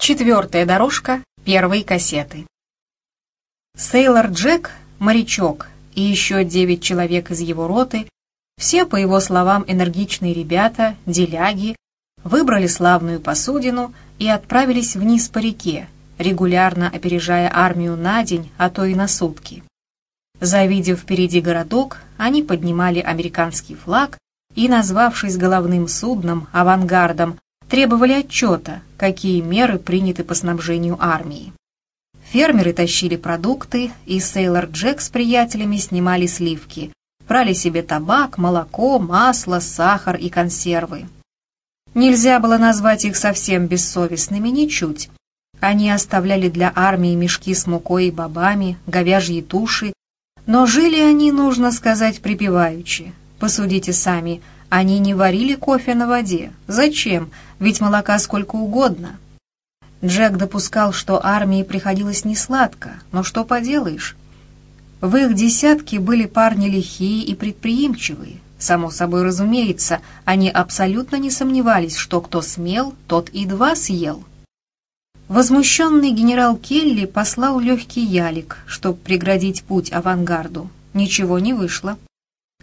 Четвертая дорожка первой кассеты. Сейлор Джек, морячок и еще девять человек из его роты, все, по его словам, энергичные ребята, деляги, выбрали славную посудину и отправились вниз по реке, регулярно опережая армию на день, а то и на сутки. Завидев впереди городок, они поднимали американский флаг и, назвавшись головным судном, авангардом, требовали отчета, какие меры приняты по снабжению армии. Фермеры тащили продукты, и Сейлор Джек с приятелями снимали сливки, брали себе табак, молоко, масло, сахар и консервы. Нельзя было назвать их совсем бессовестными ничуть. Они оставляли для армии мешки с мукой и бобами, говяжьи туши, но жили они, нужно сказать, припеваючи. Посудите сами, они не варили кофе на воде. Зачем? ведь молока сколько угодно. Джек допускал, что армии приходилось несладко, но что поделаешь? В их десятке были парни лихие и предприимчивые. Само собой разумеется, они абсолютно не сомневались, что кто смел, тот и два съел. Возмущенный генерал Келли послал легкий ялик, чтобы преградить путь авангарду. Ничего не вышло.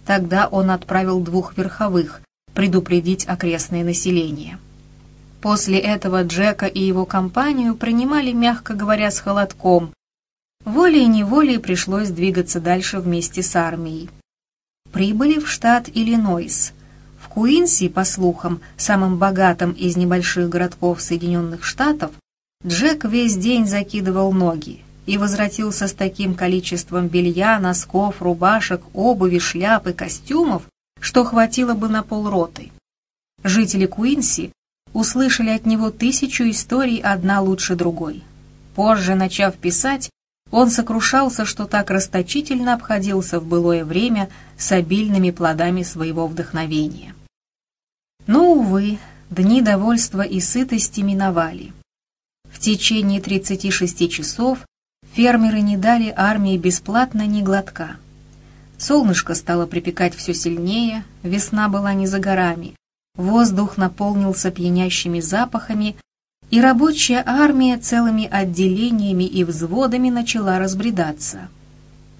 Тогда он отправил двух верховых предупредить окрестное население. После этого Джека и его компанию принимали, мягко говоря, с холодком. Волей-неволей пришлось двигаться дальше вместе с армией. Прибыли в штат Иллинойс. В Куинси, по слухам, самым богатым из небольших городков Соединенных Штатов, Джек весь день закидывал ноги и возвратился с таким количеством белья, носков, рубашек, обуви, шляп и костюмов, что хватило бы на полроты. Жители Куинси услышали от него тысячу историй, одна лучше другой. Позже, начав писать, он сокрушался, что так расточительно обходился в былое время с обильными плодами своего вдохновения. Но, увы, дни довольства и сытости миновали. В течение 36 часов фермеры не дали армии бесплатно ни глотка. Солнышко стало припекать все сильнее, весна была не за горами, Воздух наполнился пьянящими запахами, и рабочая армия целыми отделениями и взводами начала разбредаться.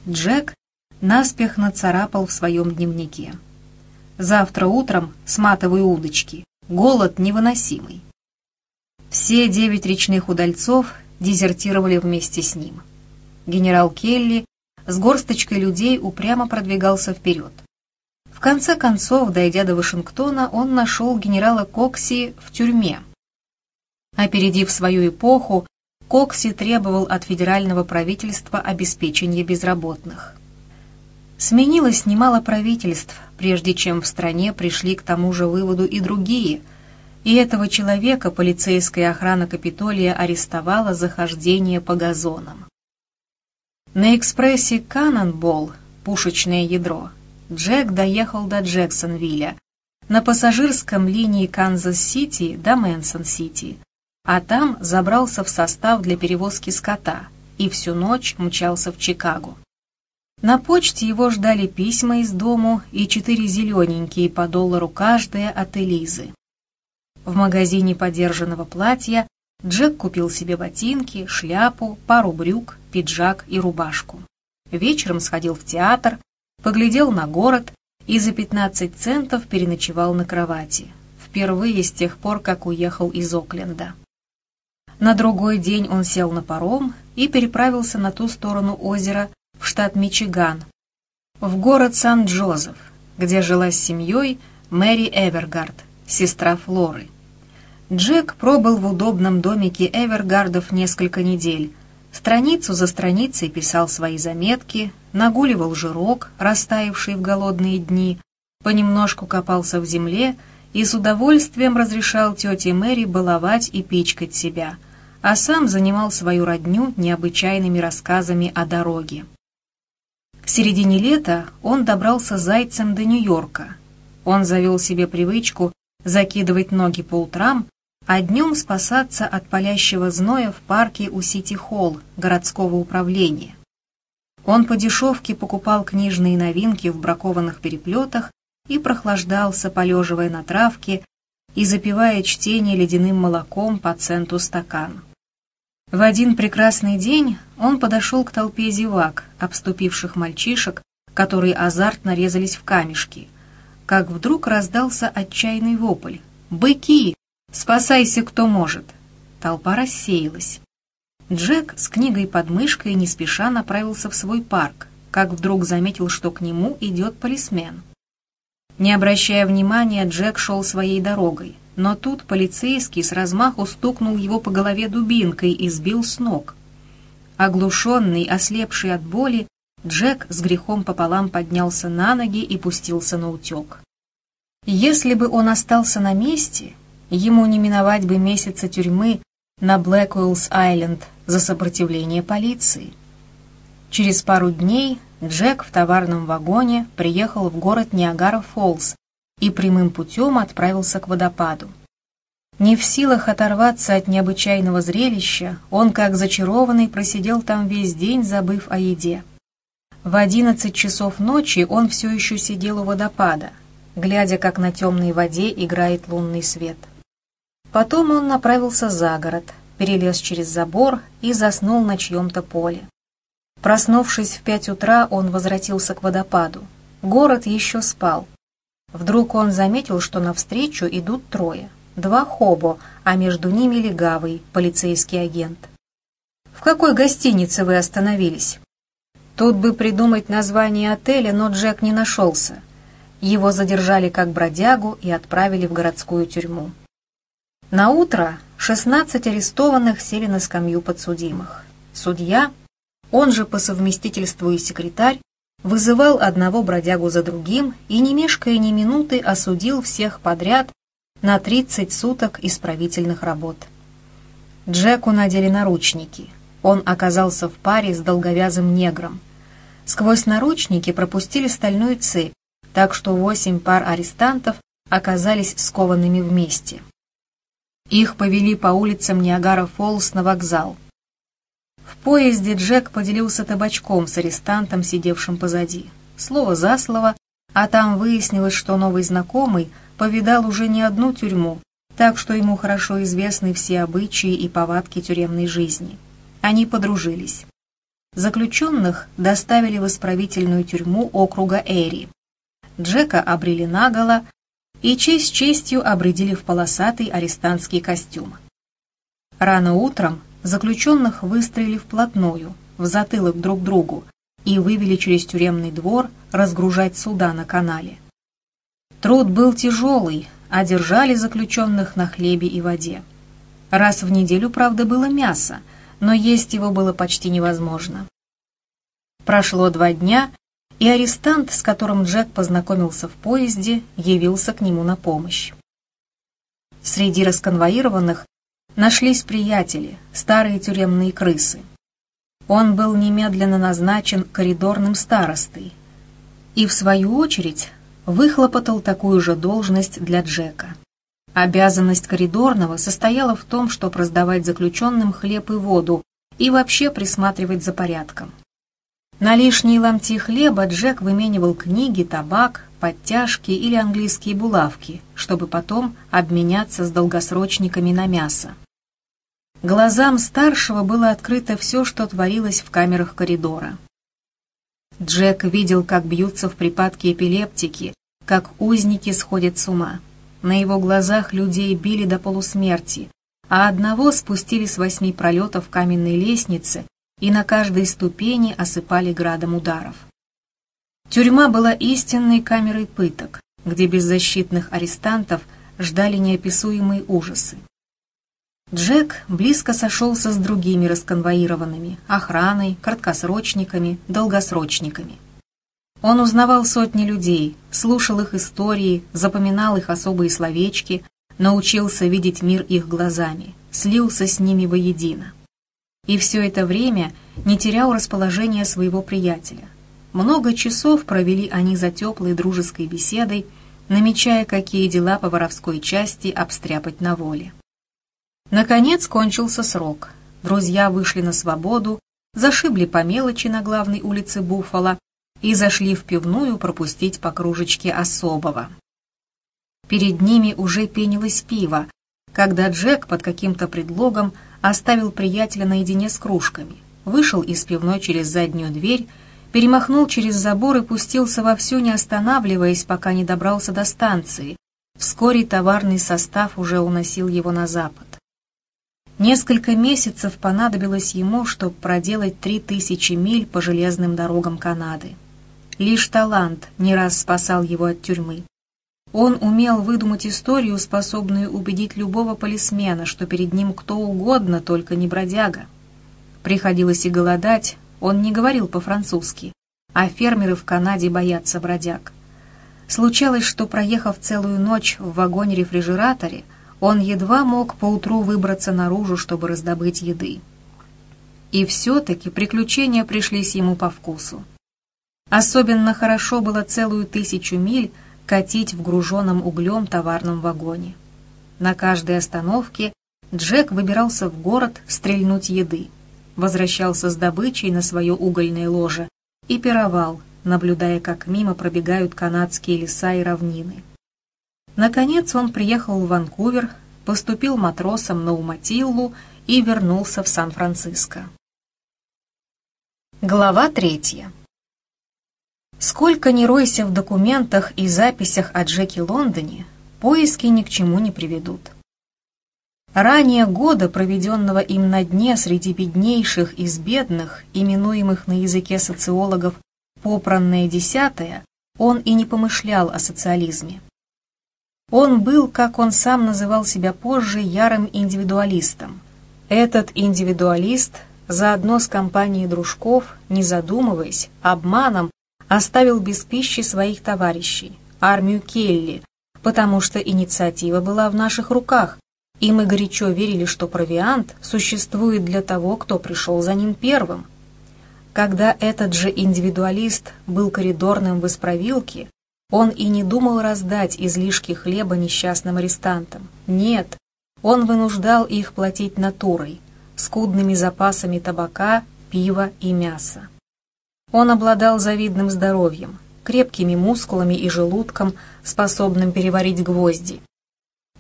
Джек наспех нацарапал в своем дневнике. «Завтра утром сматываю удочки. Голод невыносимый». Все девять речных удальцов дезертировали вместе с ним. Генерал Келли с горсточкой людей упрямо продвигался вперед. В конце концов, дойдя до Вашингтона, он нашел генерала Кокси в тюрьме. Опередив свою эпоху, Кокси требовал от федерального правительства обеспечения безработных. Сменилось немало правительств, прежде чем в стране пришли к тому же выводу и другие, и этого человека полицейская охрана Капитолия арестовала за хождение по газонам. На экспрессе «Каннонболл» пушечное ядро Джек доехал до Джексонвилля, на пассажирском линии Канзас-Сити до Мэнсон-Сити, а там забрался в состав для перевозки скота и всю ночь мчался в Чикаго. На почте его ждали письма из дому и четыре зелененькие по доллару каждая от Элизы. В магазине подержанного платья Джек купил себе ботинки, шляпу, пару брюк, пиджак и рубашку. Вечером сходил в театр, поглядел на город и за 15 центов переночевал на кровати. Впервые с тех пор, как уехал из Окленда. На другой день он сел на паром и переправился на ту сторону озера в штат Мичиган, в город Сан-Джозеф, где жила с семьей Мэри Эвергард, сестра Флоры. Джек пробыл в удобном домике Эвергардов несколько недель, Страницу за страницей писал свои заметки, нагуливал жирок, растаявший в голодные дни, понемножку копался в земле и с удовольствием разрешал тете Мэри баловать и пичкать себя, а сам занимал свою родню необычайными рассказами о дороге. К середине лета он добрался зайцем до Нью-Йорка. Он завел себе привычку закидывать ноги по утрам а днем спасаться от палящего зноя в парке у Сити-Холл городского управления. Он по дешевке покупал книжные новинки в бракованных переплетах и прохлаждался, полеживая на травке и запивая чтение ледяным молоком по центу стакан. В один прекрасный день он подошел к толпе зевак, обступивших мальчишек, которые азартно резались в камешки, как вдруг раздался отчаянный вопль. «Быки! Спасайся, кто может!» Толпа рассеялась. Джек с книгой под мышкой не спеша направился в свой парк, как вдруг заметил, что к нему идет полисмен. Не обращая внимания, Джек шел своей дорогой, но тут полицейский с размаху стукнул его по голове дубинкой и сбил с ног. Оглушенный, ослепший от боли, Джек с грехом пополам поднялся на ноги и пустился на утек. Если бы он остался на месте, ему не миновать бы месяца тюрьмы на Блэкуэллс-Айленд за сопротивление полиции. Через пару дней Джек в товарном вагоне приехал в город Ниагара-Фоллс и прямым путем отправился к водопаду. Не в силах оторваться от необычайного зрелища, он, как зачарованный, просидел там весь день, забыв о еде. В одиннадцать часов ночи он все еще сидел у водопада, глядя, как на темной воде играет лунный свет. Потом он направился за город, перелез через забор и заснул на чьем-то поле. Проснувшись в пять утра, он возвратился к водопаду. Город еще спал. Вдруг он заметил, что навстречу идут трое. Два хобо, а между ними легавый, полицейский агент. «В какой гостинице вы остановились?» Тут бы придумать название отеля, но Джек не нашелся. Его задержали как бродягу и отправили в городскую тюрьму. На утро 16 арестованных сели на скамью подсудимых. Судья, он же по совместительству и секретарь, вызывал одного бродягу за другим и, не мешкая ни минуты, осудил всех подряд на 30 суток исправительных работ. Джеку надели наручники. Он оказался в паре с долговязым негром. Сквозь наручники пропустили стальную цепь, так что восемь пар арестантов оказались скованными вместе. Их повели по улицам Ниагара-Фоллс на вокзал. В поезде Джек поделился табачком с арестантом, сидевшим позади. Слово за слово, а там выяснилось, что новый знакомый повидал уже не одну тюрьму, так что ему хорошо известны все обычаи и повадки тюремной жизни. Они подружились. Заключенных доставили в исправительную тюрьму округа Эри. Джека обрели наголо, и честь честью обрядили в полосатый арестантский костюм. Рано утром заключенных выстроили вплотную, в затылок друг другу, и вывели через тюремный двор разгружать суда на канале. Труд был тяжелый, а держали заключенных на хлебе и воде. Раз в неделю, правда, было мясо, но есть его было почти невозможно. Прошло два дня, и арестант, с которым Джек познакомился в поезде, явился к нему на помощь. Среди расконвоированных нашлись приятели, старые тюремные крысы. Он был немедленно назначен коридорным старостой и, в свою очередь, выхлопотал такую же должность для Джека. Обязанность коридорного состояла в том, чтобы раздавать заключенным хлеб и воду и вообще присматривать за порядком. На лишние ломти хлеба Джек выменивал книги, табак, подтяжки или английские булавки, чтобы потом обменяться с долгосрочниками на мясо. Глазам старшего было открыто все, что творилось в камерах коридора. Джек видел, как бьются в припадке эпилептики, как узники сходят с ума. На его глазах людей били до полусмерти, а одного спустили с восьми пролетов каменной лестницы и на каждой ступени осыпали градом ударов. Тюрьма была истинной камерой пыток, где беззащитных арестантов ждали неописуемые ужасы. Джек близко сошелся с другими расконвоированными, охраной, краткосрочниками, долгосрочниками. Он узнавал сотни людей, слушал их истории, запоминал их особые словечки, научился видеть мир их глазами, слился с ними воедино и все это время не терял расположения своего приятеля. Много часов провели они за теплой дружеской беседой, намечая, какие дела по воровской части обстряпать на воле. Наконец кончился срок. Друзья вышли на свободу, зашибли по мелочи на главной улице Буффало и зашли в пивную пропустить по кружечке особого. Перед ними уже пенилось пиво, когда Джек под каким-то предлогом оставил приятеля наедине с кружками, вышел из пивной через заднюю дверь, перемахнул через забор и пустился вовсю, не останавливаясь, пока не добрался до станции. Вскоре товарный состав уже уносил его на запад. Несколько месяцев понадобилось ему, чтобы проделать три тысячи миль по железным дорогам Канады. Лишь талант не раз спасал его от тюрьмы. Он умел выдумать историю, способную убедить любого полисмена, что перед ним кто угодно, только не бродяга. Приходилось и голодать, он не говорил по-французски, а фермеры в Канаде боятся бродяг. Случалось, что, проехав целую ночь в вагоне-рефрижераторе, он едва мог поутру выбраться наружу, чтобы раздобыть еды. И все-таки приключения пришлись ему по вкусу. Особенно хорошо было целую тысячу миль катить в груженном углем товарном вагоне. На каждой остановке Джек выбирался в город стрельнуть еды, возвращался с добычей на свое угольное ложе и пировал, наблюдая, как мимо пробегают канадские леса и равнины. Наконец он приехал в Ванкувер, поступил матросом на Уматиллу и вернулся в Сан-Франциско. Глава третья. Сколько ни ройся в документах и записях о Джеки Лондоне, поиски ни к чему не приведут. Ранее года, проведенного им на дне среди беднейших из бедных, именуемых на языке социологов «попранное десятое», он и не помышлял о социализме. Он был, как он сам называл себя позже, ярым индивидуалистом. Этот индивидуалист заодно с компанией дружков, не задумываясь, обманом оставил без пищи своих товарищей, армию Келли, потому что инициатива была в наших руках, и мы горячо верили, что провиант существует для того, кто пришел за ним первым. Когда этот же индивидуалист был коридорным в исправилке, он и не думал раздать излишки хлеба несчастным арестантам. Нет, он вынуждал их платить натурой, скудными запасами табака, пива и мяса. Он обладал завидным здоровьем, крепкими мускулами и желудком, способным переварить гвозди.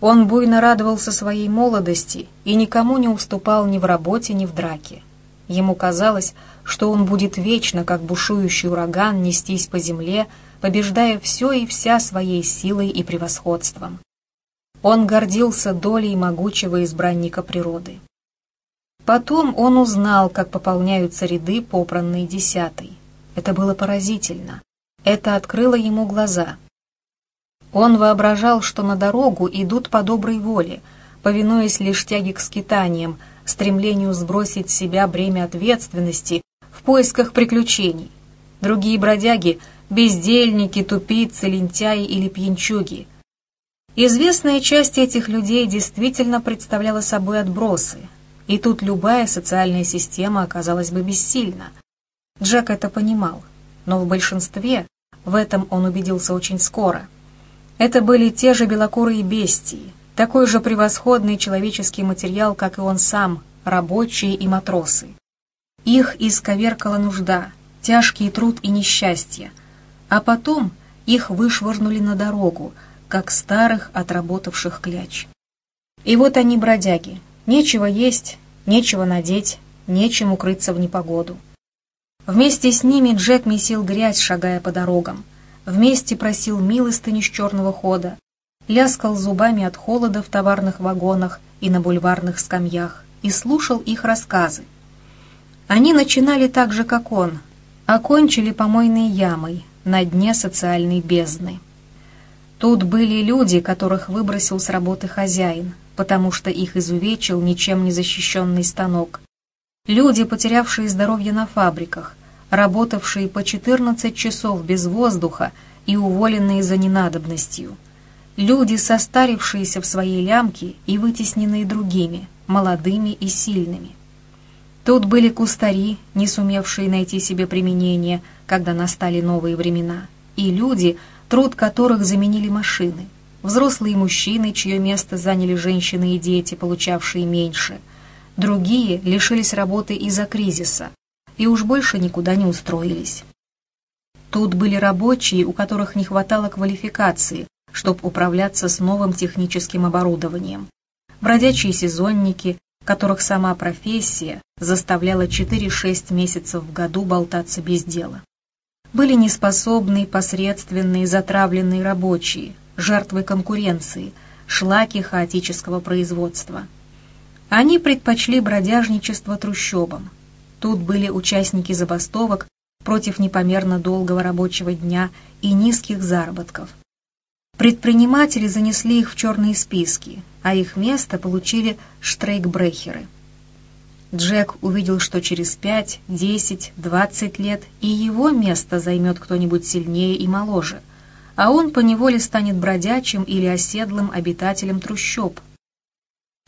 Он буйно радовался своей молодости и никому не уступал ни в работе, ни в драке. Ему казалось, что он будет вечно, как бушующий ураган, нестись по земле, побеждая все и вся своей силой и превосходством. Он гордился долей могучего избранника природы. Потом он узнал, как пополняются ряды, попранные десятой. Это было поразительно. Это открыло ему глаза. Он воображал, что на дорогу идут по доброй воле, повинуясь лишь тяге к скитаниям, стремлению сбросить с себя бремя ответственности в поисках приключений. Другие бродяги — бездельники, тупицы, лентяи или пьянчуги. Известная часть этих людей действительно представляла собой отбросы, и тут любая социальная система оказалась бы бессильна — Джек это понимал, но в большинстве, в этом он убедился очень скоро, это были те же белокурые бестии, такой же превосходный человеческий материал, как и он сам, рабочие и матросы. Их исковеркала нужда, тяжкий труд и несчастье, а потом их вышвырнули на дорогу, как старых отработавших кляч. И вот они бродяги, нечего есть, нечего надеть, нечем укрыться в непогоду. Вместе с ними Джек месил грязь, шагая по дорогам. Вместе просил милостыни с черного хода. Ляскал зубами от холода в товарных вагонах и на бульварных скамьях и слушал их рассказы. Они начинали так же, как он, окончили помойной ямой на дне социальной бездны. Тут были люди, которых выбросил с работы хозяин, потому что их изувечил ничем не защищенный станок. Люди, потерявшие здоровье на фабриках, работавшие по 14 часов без воздуха и уволенные за ненадобностью. Люди, состарившиеся в своей лямке и вытесненные другими, молодыми и сильными. Тут были кустари, не сумевшие найти себе применение, когда настали новые времена, и люди, труд которых заменили машины, взрослые мужчины, чье место заняли женщины и дети, получавшие меньше. Другие лишились работы из-за кризиса, и уж больше никуда не устроились. Тут были рабочие, у которых не хватало квалификации, чтобы управляться с новым техническим оборудованием. бродячие сезонники, которых сама профессия заставляла 4-6 месяцев в году болтаться без дела. Были неспособные, посредственные, затравленные рабочие, жертвы конкуренции, шлаки хаотического производства. Они предпочли бродяжничество трущобам. Тут были участники забастовок против непомерно долгого рабочего дня и низких заработков. Предприниматели занесли их в черные списки, а их место получили штрейкбрехеры. Джек увидел, что через пять, десять, двадцать лет и его место займет кто-нибудь сильнее и моложе, а он поневоле станет бродячим или оседлым обитателем трущоб.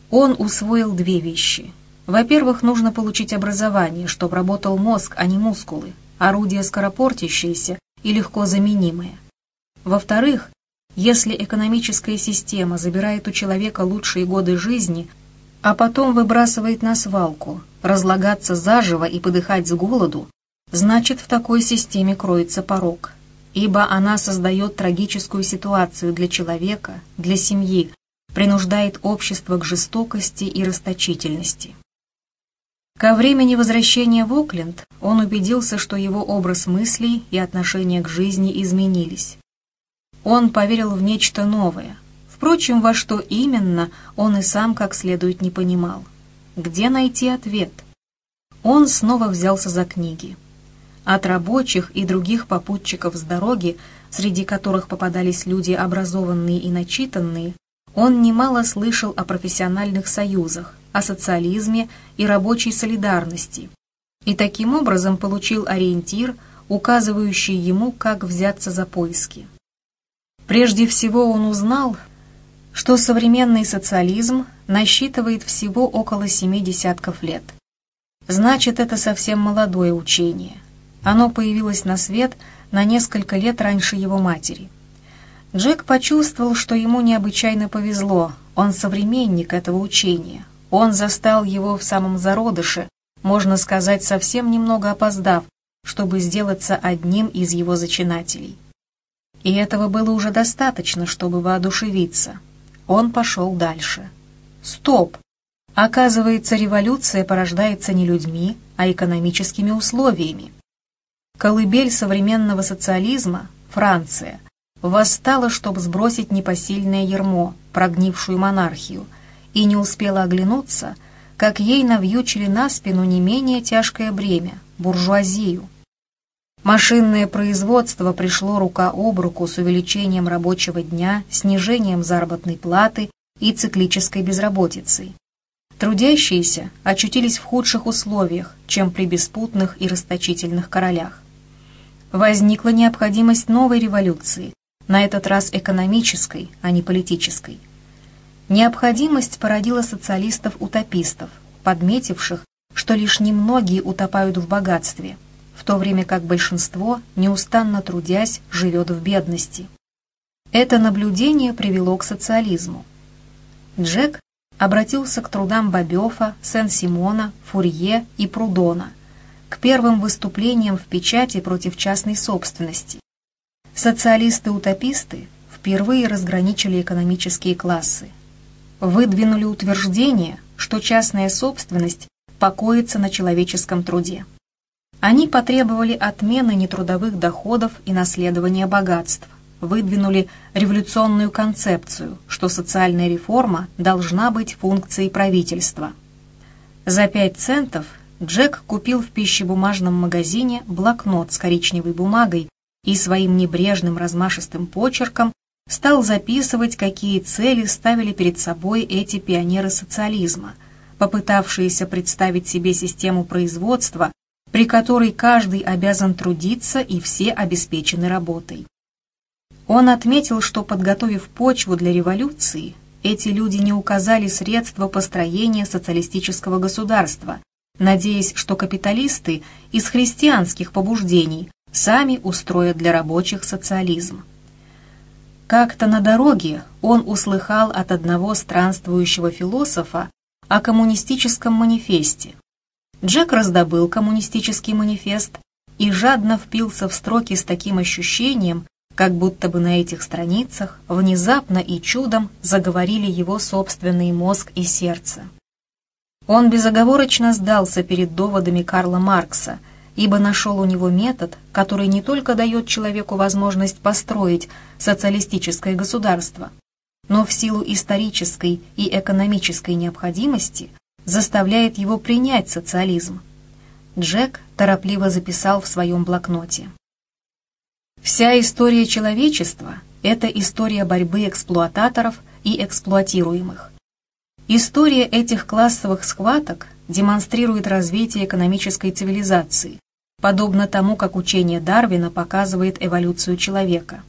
Он усвоил две вещи. Во-первых, нужно получить образование, чтобы работал мозг, а не мускулы, орудие скоропортящееся и легко заменимое. Во-вторых, если экономическая система забирает у человека лучшие годы жизни, а потом выбрасывает на свалку, разлагаться заживо и подыхать с голоду, значит в такой системе кроется порог, ибо она создает трагическую ситуацию для человека, для семьи, принуждает общество к жестокости и расточительности. Ко времени возвращения в Окленд он убедился, что его образ мыслей и отношение к жизни изменились. Он поверил в нечто новое. Впрочем, во что именно, он и сам как следует не понимал. Где найти ответ? Он снова взялся за книги. От рабочих и других попутчиков с дороги, среди которых попадались люди образованные и начитанные, он немало слышал о профессиональных союзах, о социализме и рабочей солидарности, и таким образом получил ориентир, указывающий ему, как взяться за поиски. Прежде всего он узнал, что современный социализм насчитывает всего около семи десятков лет. Значит, это совсем молодое учение. Оно появилось на свет на несколько лет раньше его матери. Джек почувствовал, что ему необычайно повезло, он современник этого учения. Он застал его в самом зародыше, можно сказать, совсем немного опоздав, чтобы сделаться одним из его зачинателей. И этого было уже достаточно, чтобы воодушевиться. Он пошел дальше. Стоп! Оказывается, революция порождается не людьми, а экономическими условиями. Колыбель современного социализма, Франция, восстала, чтобы сбросить непосильное ермо, прогнившую монархию, и не успела оглянуться, как ей навьючили на спину не менее тяжкое бремя – буржуазию – Машинное производство пришло рука об руку с увеличением рабочего дня, снижением заработной платы и циклической безработицей. Трудящиеся очутились в худших условиях, чем при беспутных и расточительных королях. Возникла необходимость новой революции, на этот раз экономической, а не политической. Необходимость породила социалистов-утопистов, подметивших, что лишь немногие утопают в богатстве – в то время как большинство, неустанно трудясь, живет в бедности. Это наблюдение привело к социализму. Джек обратился к трудам Бобёфа, Сен-Симона, Фурье и Прудона, к первым выступлениям в печати против частной собственности. Социалисты-утописты впервые разграничили экономические классы. Выдвинули утверждение, что частная собственность покоится на человеческом труде. Они потребовали отмены нетрудовых доходов и наследования богатств, выдвинули революционную концепцию, что социальная реформа должна быть функцией правительства. За пять центов Джек купил в пищебумажном магазине блокнот с коричневой бумагой и своим небрежным размашистым почерком стал записывать, какие цели ставили перед собой эти пионеры социализма, попытавшиеся представить себе систему производства, при которой каждый обязан трудиться и все обеспечены работой. Он отметил, что, подготовив почву для революции, эти люди не указали средства построения социалистического государства, надеясь, что капиталисты из христианских побуждений сами устроят для рабочих социализм. Как-то на дороге он услыхал от одного странствующего философа о коммунистическом манифесте, Джек раздобыл коммунистический манифест и жадно впился в строки с таким ощущением, как будто бы на этих страницах внезапно и чудом заговорили его собственный мозг и сердце. Он безоговорочно сдался перед доводами Карла Маркса, ибо нашел у него метод, который не только дает человеку возможность построить социалистическое государство, но в силу исторической и экономической необходимости заставляет его принять социализм. Джек торопливо записал в своем блокноте. Вся история человечества – это история борьбы эксплуататоров и эксплуатируемых. История этих классовых схваток демонстрирует развитие экономической цивилизации, подобно тому, как учение Дарвина показывает эволюцию человека.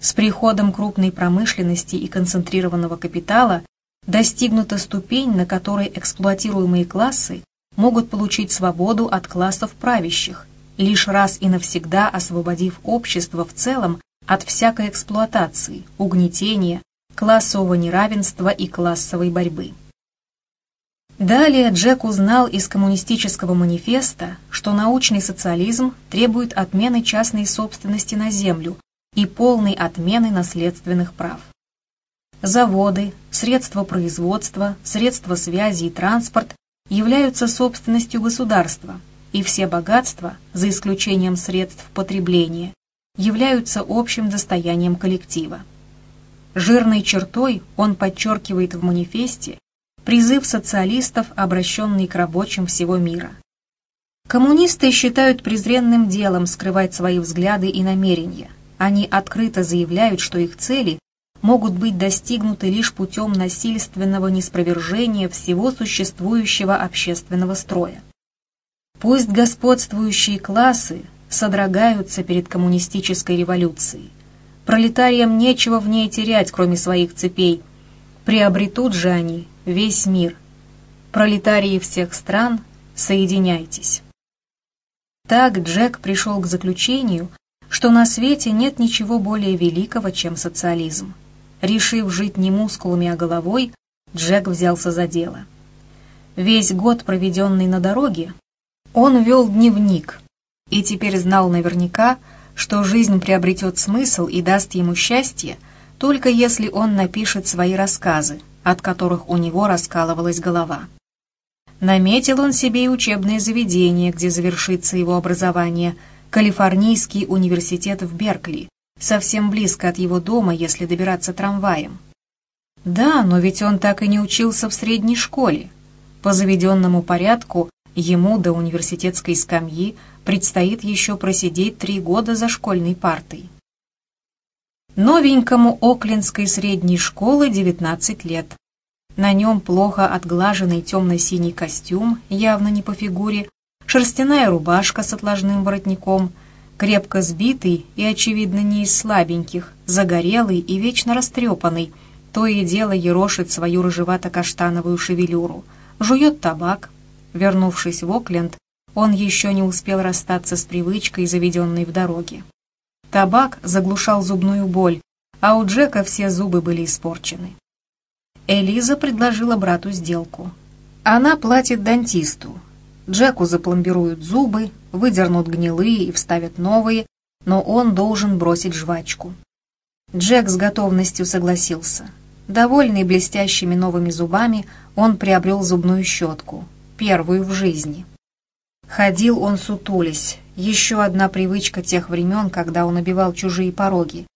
С приходом крупной промышленности и концентрированного капитала достигнута ступень, на которой эксплуатируемые классы могут получить свободу от классов правящих, лишь раз и навсегда освободив общество в целом от всякой эксплуатации, угнетения, классового неравенства и классовой борьбы. Далее Джек узнал из коммунистического манифеста, что научный социализм требует отмены частной собственности на землю и полной отмены наследственных прав. Заводы, средства производства, средства связи и транспорт являются собственностью государства, и все богатства, за исключением средств потребления, являются общим достоянием коллектива. Жирной чертой он подчеркивает в манифесте призыв социалистов, обращенный к рабочим всего мира. Коммунисты считают презренным делом скрывать свои взгляды и намерения. Они открыто заявляют, что их цели могут быть достигнуты лишь путем насильственного неспровержения всего существующего общественного строя. Пусть господствующие классы содрогаются перед коммунистической революцией, Пролетариям нечего в ней терять, кроме своих цепей. Приобретут же они весь мир. Пролетарии всех стран, соединяйтесь. Так Джек пришел к заключению, что на свете нет ничего более великого, чем социализм. Решив жить не мускулами, а головой, Джек взялся за дело. Весь год, проведенный на дороге, он вел дневник и теперь знал наверняка, что жизнь приобретет смысл и даст ему счастье, только если он напишет свои рассказы, от которых у него раскалывалась голова. Наметил он себе и учебное заведение, где завершится его образование, Калифорнийский университет в Беркли, совсем близко от его дома, если добираться трамваем. Да, но ведь он так и не учился в средней школе. По заведенному порядку ему до университетской скамьи предстоит еще просидеть три года за школьной партой. Новенькому Оклендской средней школы 19 лет. На нем плохо отглаженный темно-синий костюм, явно не по фигуре, шерстяная рубашка с отложным воротником, крепко сбитый и, очевидно, не из слабеньких, загорелый и вечно растрепанный, то и дело ерошит свою рыжевато-каштановую шевелюру, жует табак. Вернувшись в Окленд, он еще не успел расстаться с привычкой, заведенной в дороге. Табак заглушал зубную боль, а у Джека все зубы были испорчены. Элиза предложила брату сделку. Она платит дантисту. Джеку запломбируют зубы, выдернут гнилые и вставят новые, но он должен бросить жвачку. Джек с готовностью согласился. Довольный блестящими новыми зубами, он приобрел зубную щетку, первую в жизни. Ходил он сутулись, еще одна привычка тех времен, когда он обивал чужие пороги.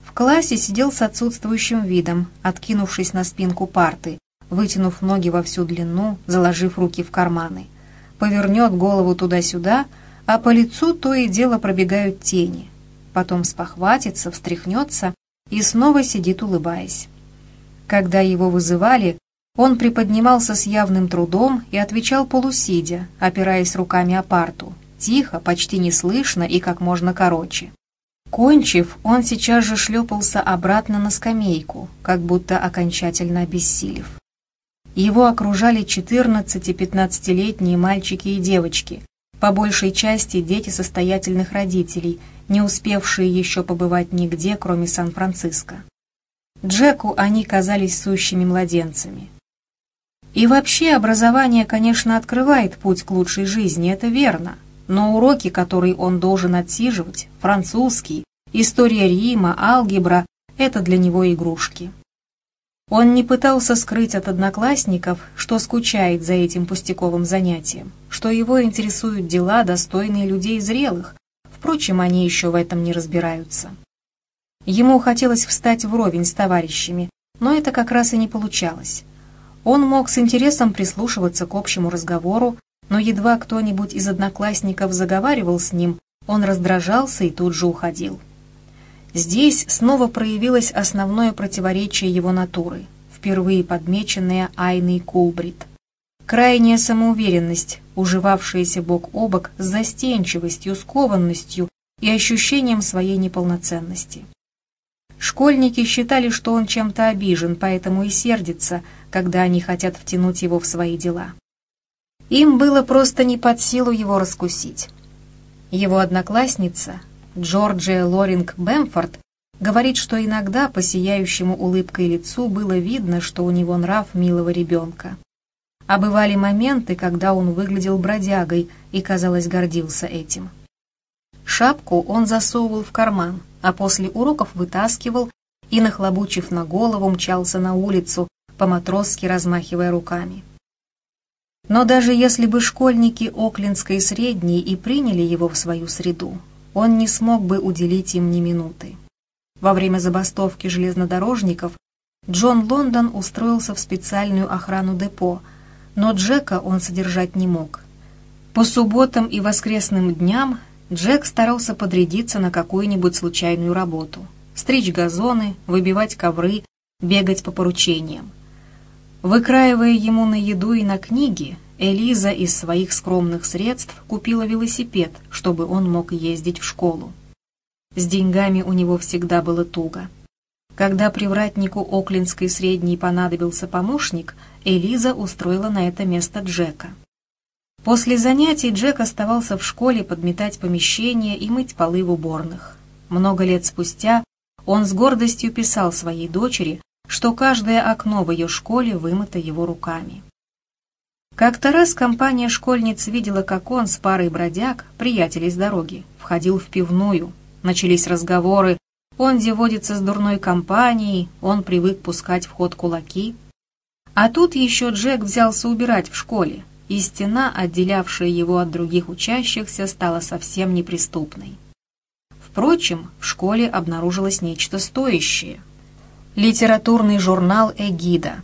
В классе сидел с отсутствующим видом, откинувшись на спинку парты, вытянув ноги во всю длину, заложив руки в карманы. Повернет голову туда-сюда, а по лицу то и дело пробегают тени. Потом спохватится, встряхнется и снова сидит, улыбаясь. Когда его вызывали, он приподнимался с явным трудом и отвечал полусидя, опираясь руками о парту, тихо, почти неслышно и как можно короче. Кончив, он сейчас же шлепался обратно на скамейку, как будто окончательно обессилев. Его окружали 14-15-летние мальчики и девочки, по большей части дети состоятельных родителей, не успевшие еще побывать нигде, кроме Сан-Франциско. Джеку они казались сущими младенцами. И вообще образование, конечно, открывает путь к лучшей жизни, это верно. Но уроки, которые он должен отсиживать, французский, История Рима, алгебра — это для него игрушки. Он не пытался скрыть от одноклассников, что скучает за этим пустяковым занятием, что его интересуют дела, достойные людей зрелых, впрочем, они еще в этом не разбираются. Ему хотелось встать вровень с товарищами, но это как раз и не получалось. Он мог с интересом прислушиваться к общему разговору, но едва кто-нибудь из одноклассников заговаривал с ним, он раздражался и тут же уходил. Здесь снова проявилось основное противоречие его натуры, впервые подмеченное Айной Кулбрид. Крайняя самоуверенность, уживавшаяся бок о бок с застенчивостью, скованностью и ощущением своей неполноценности. Школьники считали, что он чем-то обижен, поэтому и сердится, когда они хотят втянуть его в свои дела. Им было просто не под силу его раскусить. Его одноклассница, Джорджия Лоринг Бэмфорд говорит, что иногда по сияющему улыбкой лицу было видно, что у него нрав милого ребенка. А бывали моменты, когда он выглядел бродягой и, казалось, гордился этим. Шапку он засовывал в карман, а после уроков вытаскивал и, нахлобучив на голову, мчался на улицу, по-матросски размахивая руками. Но даже если бы школьники Оклендской средней и приняли его в свою среду, он не смог бы уделить им ни минуты. Во время забастовки железнодорожников Джон Лондон устроился в специальную охрану депо, но Джека он содержать не мог. По субботам и воскресным дням Джек старался подрядиться на какую-нибудь случайную работу. Стричь газоны, выбивать ковры, бегать по поручениям. Выкраивая ему на еду и на книги, Элиза из своих скромных средств купила велосипед, чтобы он мог ездить в школу. С деньгами у него всегда было туго. Когда привратнику Оклинской средней понадобился помощник, Элиза устроила на это место Джека. После занятий Джек оставался в школе подметать помещения и мыть полы в уборных. Много лет спустя он с гордостью писал своей дочери, что каждое окно в ее школе вымыто его руками. Как-то раз компания школьниц видела, как он с парой бродяг, приятелей с дороги, входил в пивную. Начались разговоры, он где водится с дурной компанией, он привык пускать в ход кулаки. А тут еще Джек взялся убирать в школе, и стена, отделявшая его от других учащихся, стала совсем неприступной. Впрочем, в школе обнаружилось нечто стоящее. Литературный журнал «Эгида»,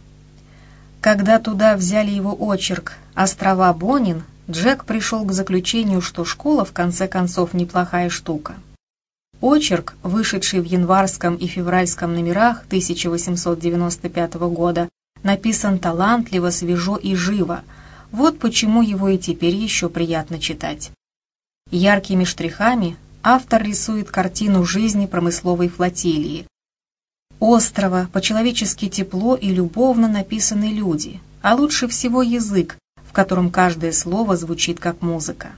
когда туда взяли его очерк «Острова Бонин», Джек пришел к заключению, что школа в конце концов неплохая штука. Очерк, вышедший в январском и февральском номерах 1895 года, написан талантливо, свежо и живо. Вот почему его и теперь еще приятно читать. Яркими штрихами автор рисует картину жизни промысловой флотилии, острова, по-человечески тепло и любовно написаны люди, а лучше всего язык, в котором каждое слово звучит как музыка.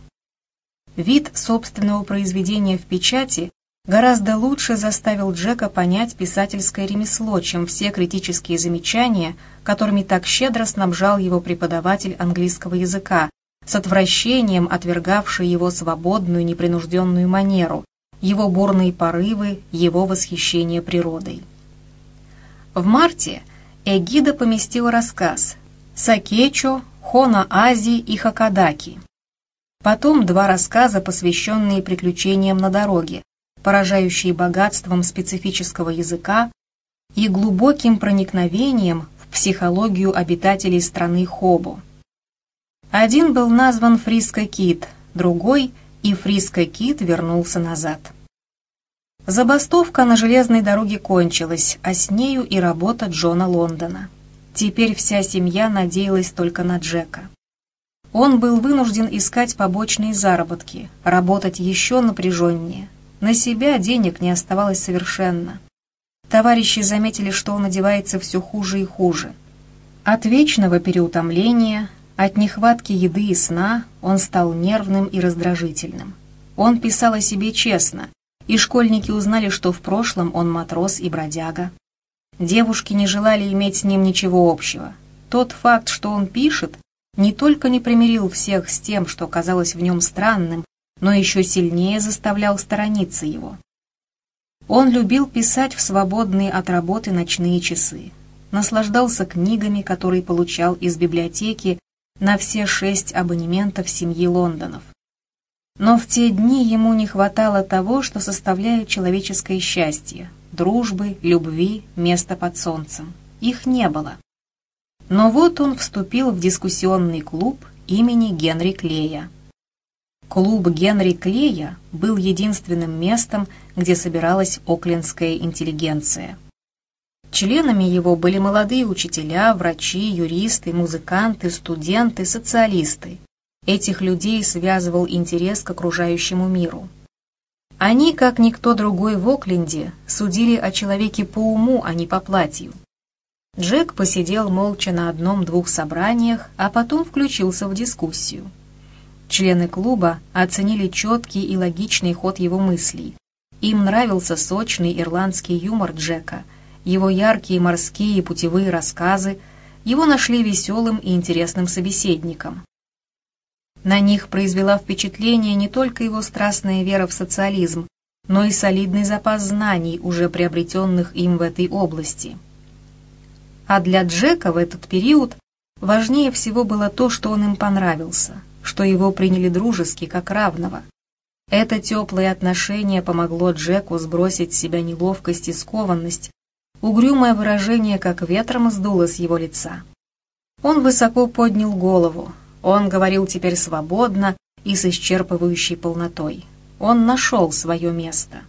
Вид собственного произведения в печати гораздо лучше заставил Джека понять писательское ремесло, чем все критические замечания, которыми так щедро снабжал его преподаватель английского языка, с отвращением отвергавший его свободную непринужденную манеру, его бурные порывы, его восхищение природой. В марте Эгида поместила рассказ «Сакечо», «Хона Ази» и «Хакадаки». Потом два рассказа, посвященные приключениям на дороге, поражающие богатством специфического языка и глубоким проникновением в психологию обитателей страны Хобо. Один был назван Фриско-Кит, другой и Фриско-Кит вернулся назад. Забастовка на железной дороге кончилась, а с нею и работа Джона Лондона. Теперь вся семья надеялась только на Джека. Он был вынужден искать побочные заработки, работать еще напряженнее. На себя денег не оставалось совершенно. Товарищи заметили, что он одевается все хуже и хуже. От вечного переутомления, от нехватки еды и сна он стал нервным и раздражительным. Он писал о себе честно, и школьники узнали, что в прошлом он матрос и бродяга. Девушки не желали иметь с ним ничего общего. Тот факт, что он пишет, не только не примирил всех с тем, что казалось в нем странным, но еще сильнее заставлял сторониться его. Он любил писать в свободные от работы ночные часы, наслаждался книгами, которые получал из библиотеки на все шесть абонементов семьи Лондонов. Но в те дни ему не хватало того, что составляет человеческое счастье – дружбы, любви, места под солнцем. Их не было. Но вот он вступил в дискуссионный клуб имени Генри Клея. Клуб Генри Клея был единственным местом, где собиралась оклендская интеллигенция. Членами его были молодые учителя, врачи, юристы, музыканты, студенты, социалисты. Этих людей связывал интерес к окружающему миру. Они, как никто другой в Окленде, судили о человеке по уму, а не по платью. Джек посидел молча на одном-двух собраниях, а потом включился в дискуссию. Члены клуба оценили четкий и логичный ход его мыслей. Им нравился сочный ирландский юмор Джека, его яркие морские и путевые рассказы, его нашли веселым и интересным собеседником. На них произвела впечатление не только его страстная вера в социализм, но и солидный запас знаний, уже приобретенных им в этой области. А для Джека в этот период важнее всего было то, что он им понравился, что его приняли дружески, как равного. Это теплое отношение помогло Джеку сбросить с себя неловкость и скованность, угрюмое выражение как ветром сдуло с его лица. Он высоко поднял голову, он говорил теперь свободно и с исчерпывающей полнотой. Он нашел свое место.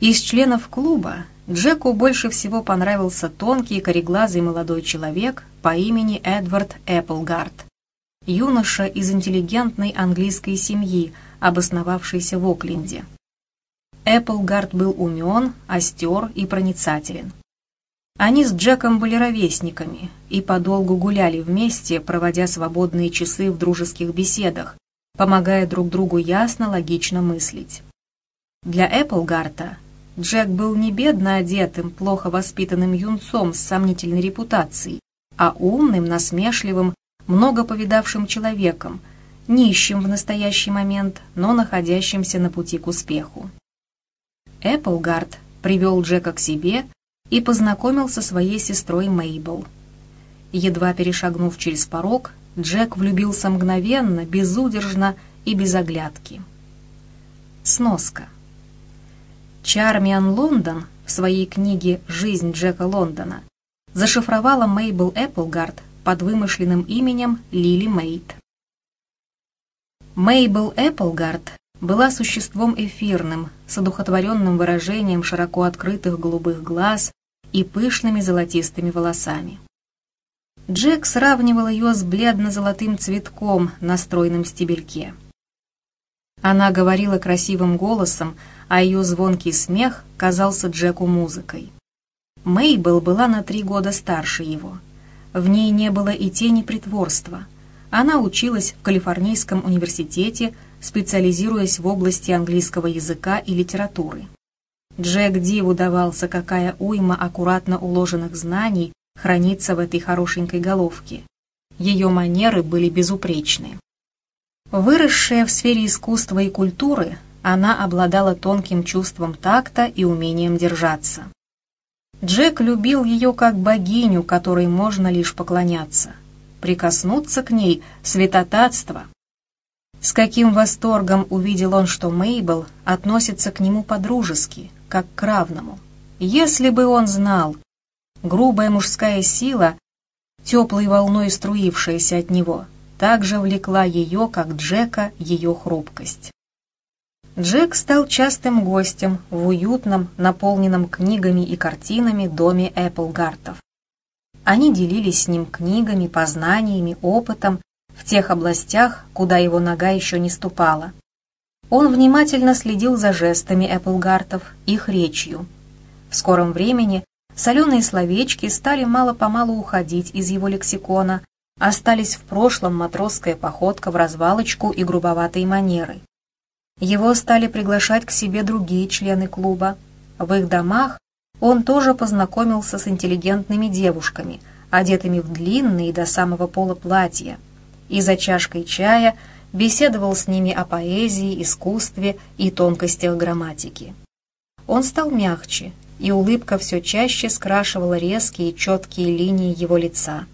Из членов клуба Джеку больше всего понравился тонкий кореглазый молодой человек по имени Эдвард Эпплгард, юноша из интеллигентной английской семьи, обосновавшийся в Окленде. Эпплгард был умен, остер и проницателен. Они с Джеком были ровесниками и подолгу гуляли вместе, проводя свободные часы в дружеских беседах, помогая друг другу ясно, логично мыслить. Для Эпплгарта Джек был не бедно одетым, плохо воспитанным юнцом с сомнительной репутацией, а умным, насмешливым, много повидавшим человеком, нищим в настоящий момент, но находящимся на пути к успеху. Эпплгард привел Джека к себе и познакомил со своей сестрой Мейбл. Едва перешагнув через порог, Джек влюбился мгновенно, безудержно и без оглядки. Сноска. Чармиан Лондон в своей книге «Жизнь Джека Лондона» зашифровала Мейбл Эпплгард под вымышленным именем Лили Мейт. Мейбл Эпплгард была существом эфирным, с одухотворенным выражением широко открытых голубых глаз и пышными золотистыми волосами. Джек сравнивал ее с бледно-золотым цветком на стройном стебельке. Она говорила красивым голосом, а ее звонкий смех казался Джеку музыкой. Мейбл была на три года старше его. В ней не было и тени притворства. Она училась в Калифорнийском университете, специализируясь в области английского языка и литературы. Джек Диву давался, какая уйма аккуратно уложенных знаний хранится в этой хорошенькой головке. Ее манеры были безупречны. Выросшая в сфере искусства и культуры, она обладала тонким чувством такта и умением держаться. Джек любил ее как богиню, которой можно лишь поклоняться. Прикоснуться к ней — святотатство. С каким восторгом увидел он, что Мейбл относится к нему по-дружески, как к равному. Если бы он знал, грубая мужская сила, теплой волной струившаяся от него, также влекла ее, как Джека, ее хрупкость. Джек стал частым гостем в уютном, наполненном книгами и картинами доме Эпплгартов. Они делились с ним книгами, познаниями, опытом в тех областях, куда его нога еще не ступала. Он внимательно следил за жестами Эпплгартов, их речью. В скором времени соленые словечки стали мало-помалу уходить из его лексикона, остались в прошлом матросская походка в развалочку и грубоватые манеры. Его стали приглашать к себе другие члены клуба. В их домах он тоже познакомился с интеллигентными девушками, одетыми в длинные до самого пола платья, и за чашкой чая беседовал с ними о поэзии, искусстве и тонкостях грамматики. он стал мягче, и улыбка все чаще скрашивала резкие четкие линии его лица.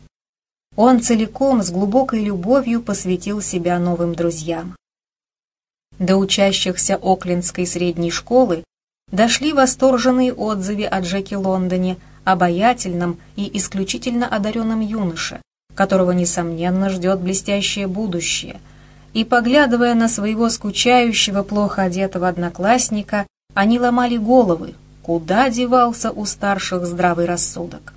Он целиком с глубокой любовью посвятил себя новым друзьям. До учащихся Оклендской средней школы дошли восторженные отзывы о Джеке Лондоне, обаятельном и исключительно одаренном юноше, которого, несомненно, ждет блестящее будущее. И, поглядывая на своего скучающего, плохо одетого одноклассника, они ломали головы, куда девался у старших здравый рассудок.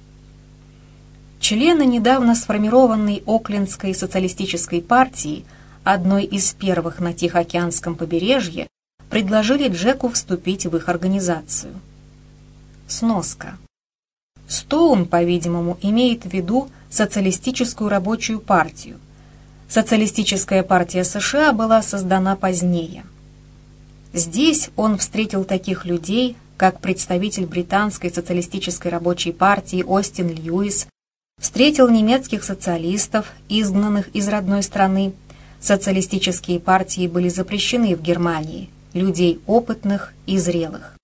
Члены недавно сформированной Оклендской социалистической партии – одной из первых на Тихоокеанском побережье, предложили Джеку вступить в их организацию. Сноска. Стоун, по-видимому, имеет в виду социалистическую рабочую партию. Социалистическая партия США была создана позднее. Здесь он встретил таких людей, как представитель британской социалистической рабочей партии Остин Льюис, встретил немецких социалистов, изгнанных из родной страны, социалистические партии были запрещены в Германии, людей опытных и зрелых.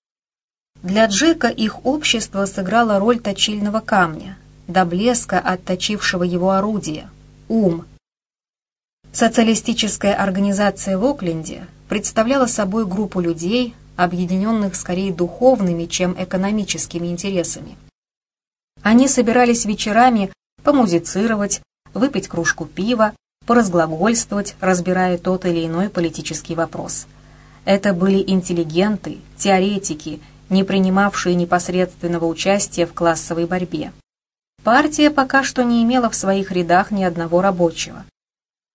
Для Джека их общество сыграло роль точильного камня, до блеска отточившего его орудия – ум. Социалистическая организация в Окленде представляла собой группу людей, объединенных скорее духовными, чем экономическими интересами. Они собирались вечерами помузицировать, выпить кружку пива, поразглагольствовать, разбирая тот или иной политический вопрос. Это были интеллигенты, теоретики, не принимавшие непосредственного участия в классовой борьбе. Партия пока что не имела в своих рядах ни одного рабочего.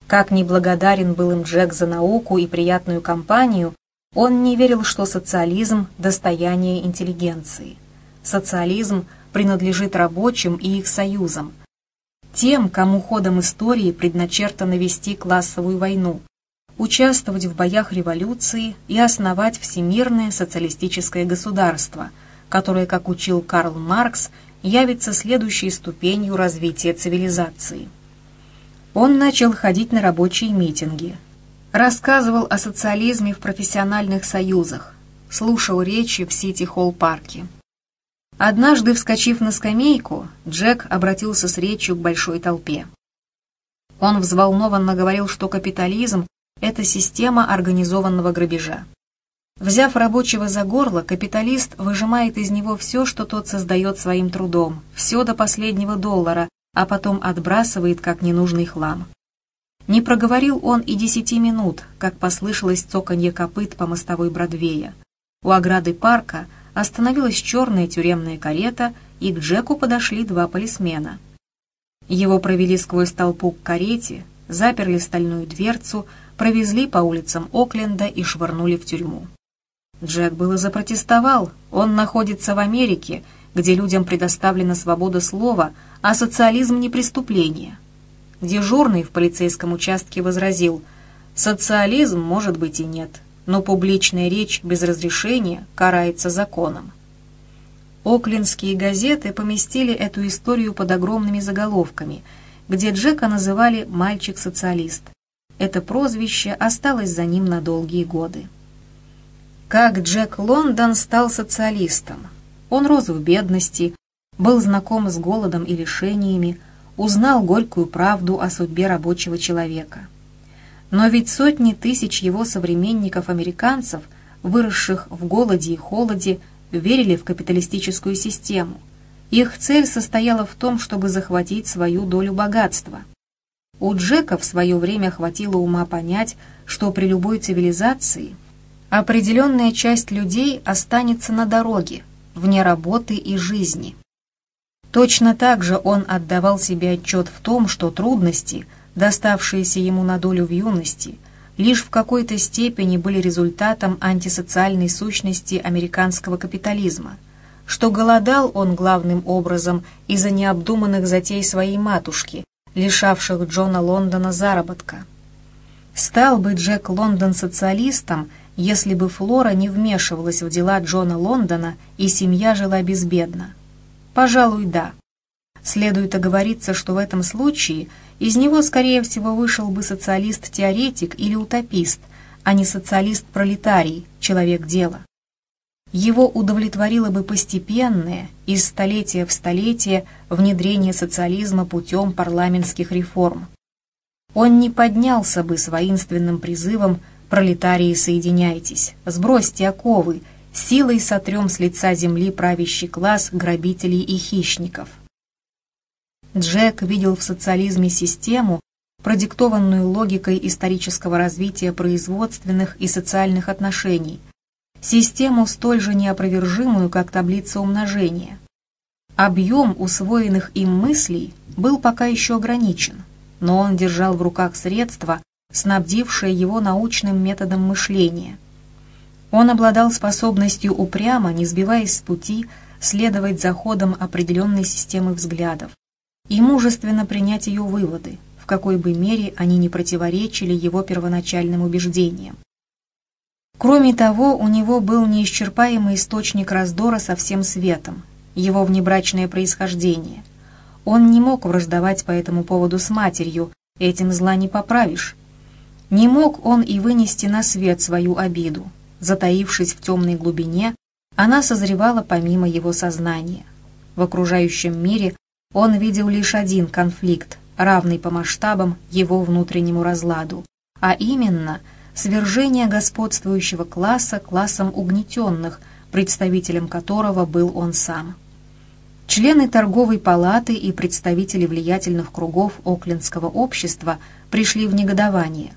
Как неблагодарен был им Джек за науку и приятную компанию, он не верил, что социализм – достояние интеллигенции. Социализм принадлежит рабочим и их союзам – тем, кому ходом истории предначертано вести классовую войну, участвовать в боях революции и основать всемирное социалистическое государство, которое, как учил Карл Маркс, явится следующей ступенью развития цивилизации. Он начал ходить на рабочие митинги, рассказывал о социализме в профессиональных союзах, слушал речи в Сити-Холл-парке. Однажды, вскочив на скамейку, Джек обратился с речью к большой толпе. Он взволнованно говорил, что капитализм – это система организованного грабежа. Взяв рабочего за горло, капиталист выжимает из него все, что тот создает своим трудом, все до последнего доллара, а потом отбрасывает как ненужный хлам. Не проговорил он и десяти минут, как послышалось цоканье копыт по мостовой Бродвея. У ограды парка – остановилась черная тюремная карета, и к Джеку подошли два полисмена. Его провели сквозь толпу к карете, заперли стальную дверцу, провезли по улицам Окленда и швырнули в тюрьму. Джек было запротестовал, он находится в Америке, где людям предоставлена свобода слова, а социализм не преступление. Дежурный в полицейском участке возразил, социализм может быть и нет, но публичная речь без разрешения карается законом. Оклендские газеты поместили эту историю под огромными заголовками, где Джека называли «мальчик-социалист». Это прозвище осталось за ним на долгие годы. Как Джек Лондон стал социалистом? Он рос в бедности, был знаком с голодом и лишениями, узнал горькую правду о судьбе рабочего человека – но ведь сотни тысяч его современников-американцев, выросших в голоде и холоде, верили в капиталистическую систему. Их цель состояла в том, чтобы захватить свою долю богатства. У Джека в свое время хватило ума понять, что при любой цивилизации определенная часть людей останется на дороге, вне работы и жизни. Точно так же он отдавал себе отчет в том, что трудности – доставшиеся ему на долю в юности, лишь в какой-то степени были результатом антисоциальной сущности американского капитализма, что голодал он главным образом из-за необдуманных затей своей матушки, лишавших Джона Лондона заработка. Стал бы Джек Лондон социалистом, если бы Флора не вмешивалась в дела Джона Лондона и семья жила безбедно? Пожалуй, да. Следует оговориться, что в этом случае – из него, скорее всего, вышел бы социалист-теоретик или утопист, а не социалист-пролетарий, человек дела. его удовлетворило бы постепенное, из столетия в столетие, внедрение социализма путем парламентских реформ. Он не поднялся бы с воинственным призывом «Пролетарии, соединяйтесь! Сбросьте оковы! Силой сотрем с лица земли правящий класс грабителей и хищников!» Джек видел в социализме систему, продиктованную логикой исторического развития производственных и социальных отношений, систему столь же неопровержимую, как таблица умножения. Объем усвоенных им мыслей был пока еще ограничен, но он держал в руках средства, снабдившее его научным методом мышления. Он обладал способностью упрямо, не сбиваясь с пути, следовать за ходом определенной системы взглядов и мужественно принять ее выводы, в какой бы мере они не противоречили его первоначальным убеждениям. Кроме того, у него был неисчерпаемый источник раздора со всем светом, его внебрачное происхождение. Он не мог враждовать по этому поводу с матерью, этим зла не поправишь. Не мог он и вынести на свет свою обиду. Затаившись в темной глубине, она созревала помимо его сознания. В окружающем мире он видел лишь один конфликт, равный по масштабам его внутреннему разладу, а именно свержение господствующего класса классом угнетенных, представителем которого был он сам. Члены торговой палаты и представители влиятельных кругов Оклендского общества пришли в негодование.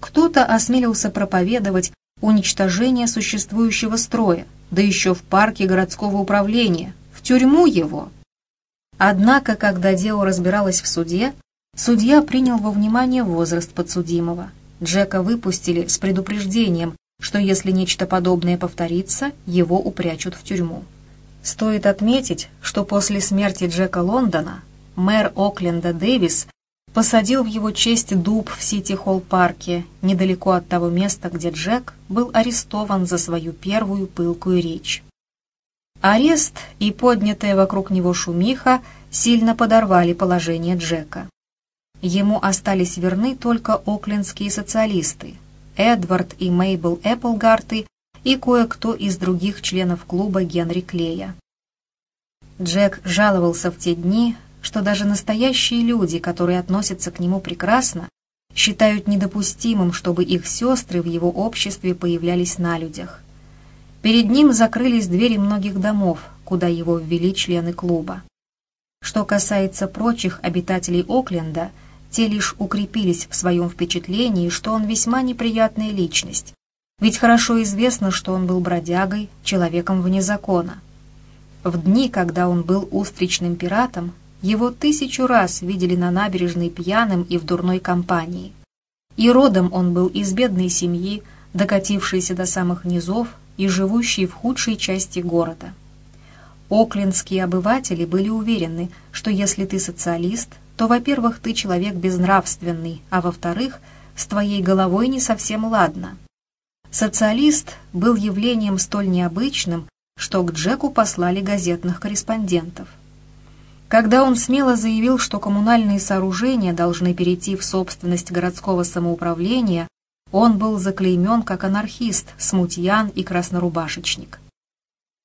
Кто-то осмелился проповедовать уничтожение существующего строя, да еще в парке городского управления, в тюрьму его – Однако, когда дело разбиралось в суде, судья принял во внимание возраст подсудимого. Джека выпустили с предупреждением, что если нечто подобное повторится, его упрячут в тюрьму. Стоит отметить, что после смерти Джека Лондона мэр Окленда Дэвис посадил в его честь дуб в Сити-Холл-парке, недалеко от того места, где Джек был арестован за свою первую пылкую речь. Арест и поднятая вокруг него шумиха сильно подорвали положение Джека. Ему остались верны только оклендские социалисты, Эдвард и Мейбл Эпплгарты и кое-кто из других членов клуба Генри Клея. Джек жаловался в те дни, что даже настоящие люди, которые относятся к нему прекрасно, считают недопустимым, чтобы их сестры в его обществе появлялись на людях. Перед ним закрылись двери многих домов, куда его ввели члены клуба. Что касается прочих обитателей Окленда, те лишь укрепились в своем впечатлении, что он весьма неприятная личность. Ведь хорошо известно, что он был бродягой, человеком вне закона. В дни, когда он был устричным пиратом, его тысячу раз видели на набережной пьяным и в дурной компании. И родом он был из бедной семьи, докатившейся до самых низов, и живущие в худшей части города. Оклендские обыватели были уверены, что если ты социалист, то, во-первых, ты человек безнравственный, а во-вторых, с твоей головой не совсем ладно. Социалист был явлением столь необычным, что к Джеку послали газетных корреспондентов. Когда он смело заявил, что коммунальные сооружения должны перейти в собственность городского самоуправления, он был заклеймен как анархист, смутьян и краснорубашечник.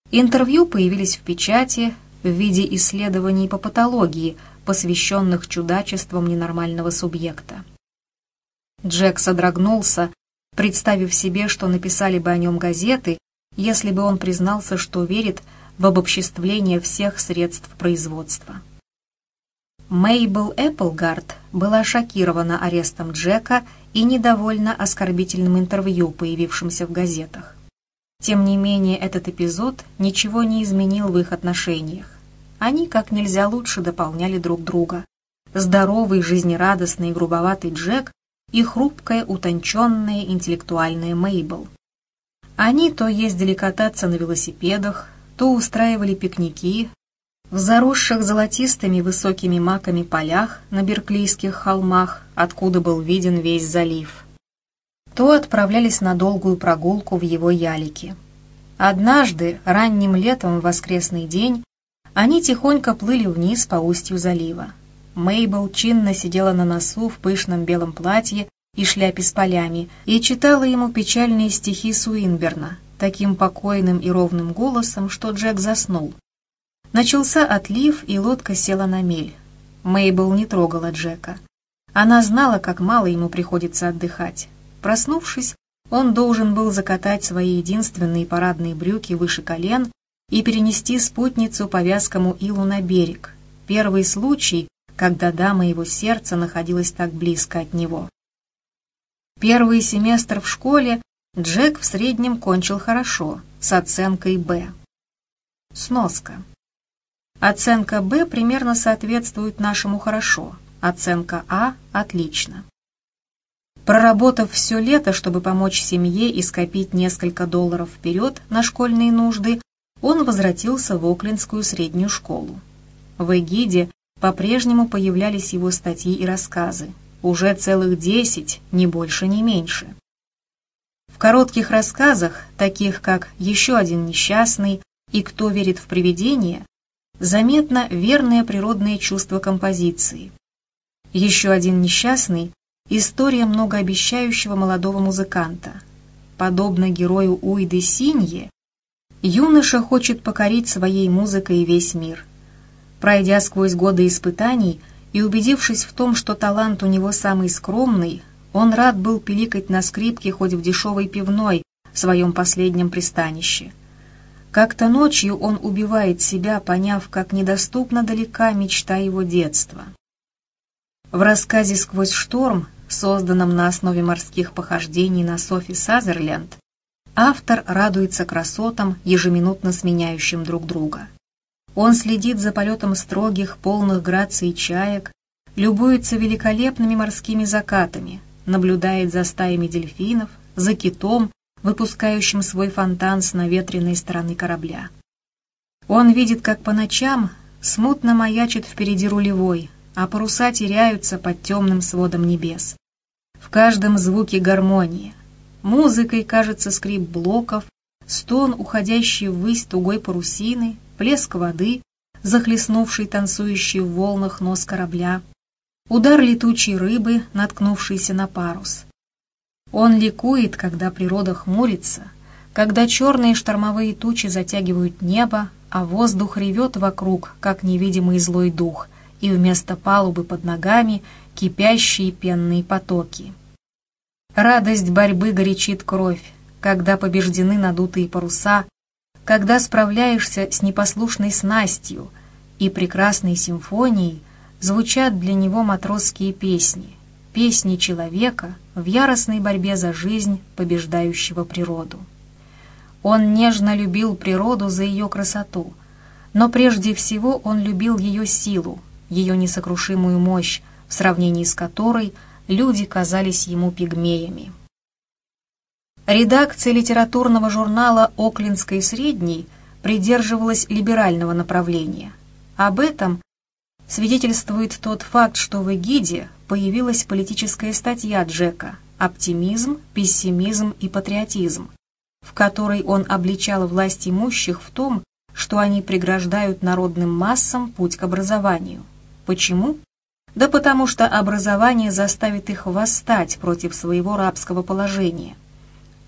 Интервью появились в печати в виде исследований по патологии, посвященных чудачествам ненормального субъекта. Джек содрогнулся, представив себе, что написали бы о нем газеты, если бы он признался, что верит в обобществление всех средств производства. Мейбл Эпплгард была шокирована арестом Джека и недовольна оскорбительным интервью, появившимся в газетах. Тем не менее, этот эпизод ничего не изменил в их отношениях. Они как нельзя лучше дополняли друг друга. Здоровый, жизнерадостный и грубоватый Джек и хрупкая, утонченная, интеллектуальная Мейбл. Они то ездили кататься на велосипедах, то устраивали пикники, в заросших золотистыми высокими маками полях на Берклийских холмах, откуда был виден весь залив, то отправлялись на долгую прогулку в его ялике. Однажды, ранним летом в воскресный день, они тихонько плыли вниз по устью залива. Мейбл чинно сидела на носу в пышном белом платье и шляпе с полями и читала ему печальные стихи Суинберна, таким покойным и ровным голосом, что Джек заснул. Начался отлив, и лодка села на мель. Мейбл не трогала Джека. Она знала, как мало ему приходится отдыхать. Проснувшись, он должен был закатать свои единственные парадные брюки выше колен и перенести спутницу по вязкому илу на берег. Первый случай, когда дама его сердца находилась так близко от него. Первый семестр в школе Джек в среднем кончил хорошо, с оценкой «Б». Сноска. Оценка «Б» примерно соответствует нашему «хорошо», оценка «А» – «отлично». Проработав все лето, чтобы помочь семье и скопить несколько долларов вперед на школьные нужды, он возвратился в Оклендскую среднюю школу. В Эгиде по-прежнему появлялись его статьи и рассказы, уже целых десять, ни больше, ни меньше. В коротких рассказах, таких как «Еще один несчастный» и «Кто верит в привидения», заметно верное природное чувство композиции. «Еще один несчастный» — история многообещающего молодого музыканта. Подобно герою Уиды Синье, юноша хочет покорить своей музыкой весь мир. Пройдя сквозь годы испытаний и убедившись в том, что талант у него самый скромный, он рад был пиликать на скрипке хоть в дешевой пивной в своем последнем пристанище. Как-то ночью он убивает себя, поняв, как недоступно далека мечта его детства. В рассказе «Сквозь шторм», созданном на основе морских похождений на Софи Сазерленд, автор радуется красотам, ежеминутно сменяющим друг друга. Он следит за полетом строгих, полных граций чаек, любуется великолепными морскими закатами, наблюдает за стаями дельфинов, за китом, выпускающим свой фонтан с наветренной стороны корабля. Он видит, как по ночам смутно маячит впереди рулевой, а паруса теряются под темным сводом небес. В каждом звуке гармония. Музыкой кажется скрип блоков, стон, уходящий ввысь тугой парусины, плеск воды, захлестнувший танцующий в волнах нос корабля, удар летучей рыбы, наткнувшейся на парус. Он ликует, когда природа хмурится, когда черные штормовые тучи затягивают небо, а воздух ревет вокруг, как невидимый злой дух, и вместо палубы под ногами кипящие пенные потоки. Радость борьбы горячит кровь, когда побеждены надутые паруса, когда справляешься с непослушной снастью и прекрасной симфонией, звучат для него матросские песни, песни человека в яростной борьбе за жизнь, побеждающего природу. Он нежно любил природу за ее красоту, но прежде всего он любил ее силу, ее несокрушимую мощь, в сравнении с которой люди казались ему пигмеями. Редакция литературного журнала «Оклендской средней» придерживалась либерального направления. Об этом свидетельствует тот факт, что в «Эгиде» появилась политическая статья Джека «Оптимизм, пессимизм и патриотизм», в которой он обличал власть имущих в том, что они преграждают народным массам путь к образованию. Почему? Да потому что образование заставит их восстать против своего рабского положения.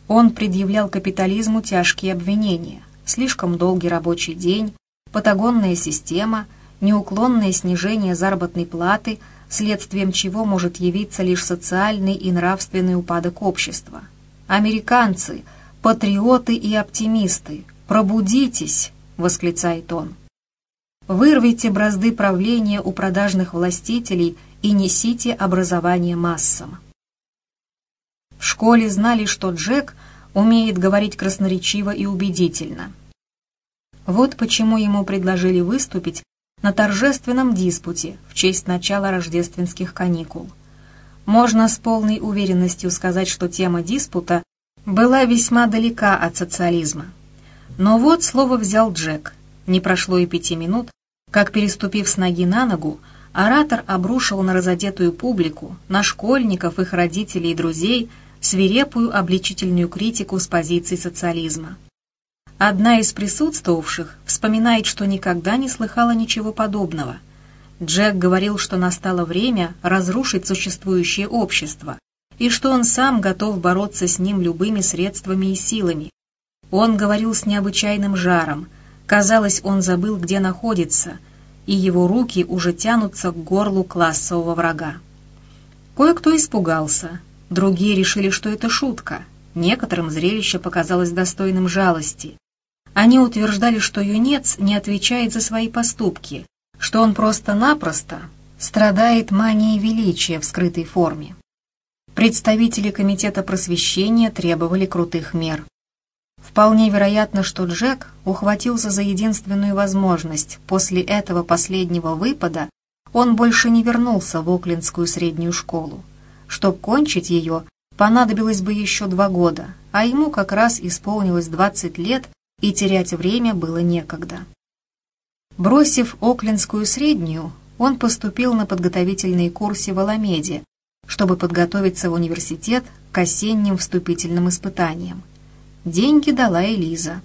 Он предъявлял капитализму тяжкие обвинения. Слишком долгий рабочий день, патагонная система – неуклонное снижение заработной платы, следствием чего может явиться лишь социальный и нравственный упадок общества. Американцы, патриоты и оптимисты, пробудитесь, восклицает он. Вырвите бразды правления у продажных властителей и несите образование массам. В школе знали, что Джек умеет говорить красноречиво и убедительно. Вот почему ему предложили выступить на торжественном диспуте в честь начала рождественских каникул. Можно с полной уверенностью сказать, что тема диспута была весьма далека от социализма. Но вот слово взял Джек. Не прошло и пяти минут, как, переступив с ноги на ногу, оратор обрушил на разодетую публику, на школьников, их родителей и друзей, свирепую обличительную критику с позиции социализма. Одна из присутствовавших вспоминает, что никогда не слыхала ничего подобного. Джек говорил, что настало время разрушить существующее общество, и что он сам готов бороться с ним любыми средствами и силами. Он говорил с необычайным жаром. Казалось, он забыл, где находится, и его руки уже тянутся к горлу классового врага. Кое-кто испугался, другие решили, что это шутка. Некоторым зрелище показалось достойным жалости. Они утверждали, что юнец не отвечает за свои поступки, что он просто-напросто страдает манией величия в скрытой форме. Представители Комитета просвещения требовали крутых мер. Вполне вероятно, что Джек ухватился за единственную возможность. После этого последнего выпада он больше не вернулся в Оклендскую среднюю школу. Чтобы кончить ее, понадобилось бы еще два года, а ему как раз исполнилось 20 лет, и терять время было некогда. Бросив Оклендскую среднюю, он поступил на подготовительные курсы в Аламеде, чтобы подготовиться в университет к осенним вступительным испытаниям. Деньги дала Элиза.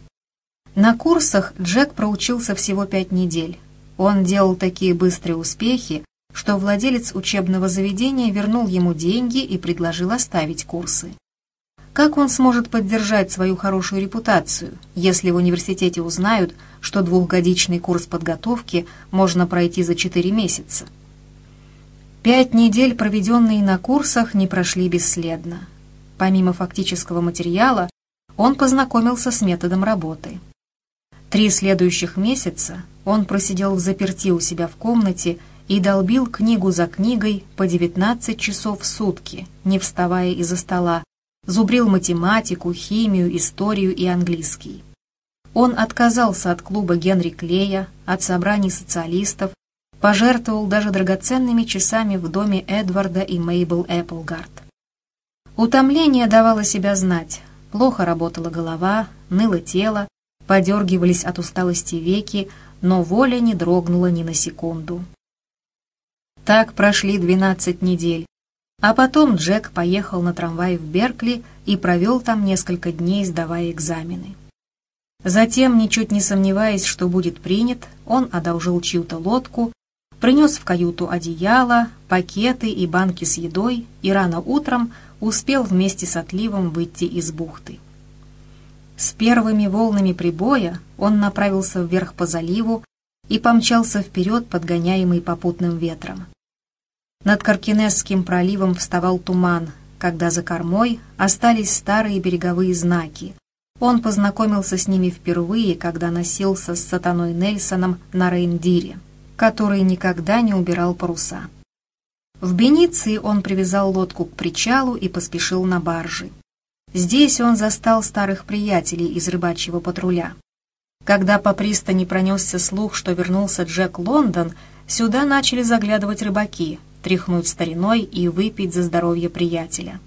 На курсах Джек проучился всего пять недель. Он делал такие быстрые успехи, что владелец учебного заведения вернул ему деньги и предложил оставить курсы. Как он сможет поддержать свою хорошую репутацию, если в университете узнают, что двухгодичный курс подготовки можно пройти за четыре месяца? Пять недель, проведенные на курсах, не прошли бесследно. Помимо фактического материала, он познакомился с методом работы. Три следующих месяца он просидел в заперти у себя в комнате и долбил книгу за книгой по 19 часов в сутки, не вставая из-за стола, зубрил математику, химию, историю и английский. Он отказался от клуба Генри Клея, от собраний социалистов, пожертвовал даже драгоценными часами в доме Эдварда и Мейбл Эпплгард. Утомление давало себя знать, Плохо работала голова, ныло тело, подергивались от усталости веки, но воля не дрогнула ни на секунду. Так прошли двенадцать недель, а потом Джек поехал на трамвае в Беркли и провел там несколько дней, сдавая экзамены. Затем, ничуть не сомневаясь, что будет принят, он одолжил чью-то лодку, принес в каюту одеяло, пакеты и банки с едой и рано утром успел вместе с отливом выйти из бухты. С первыми волнами прибоя он направился вверх по заливу и помчался вперед, подгоняемый попутным ветром. Над Каркинесским проливом вставал туман, когда за кормой остались старые береговые знаки. Он познакомился с ними впервые, когда носился с сатаной Нельсоном на Рейндире, который никогда не убирал паруса. В Бениции он привязал лодку к причалу и поспешил на баржи. Здесь он застал старых приятелей из рыбачьего патруля. Когда по пристани пронесся слух, что вернулся Джек Лондон, сюда начали заглядывать рыбаки, тряхнуть стариной и выпить за здоровье приятеля.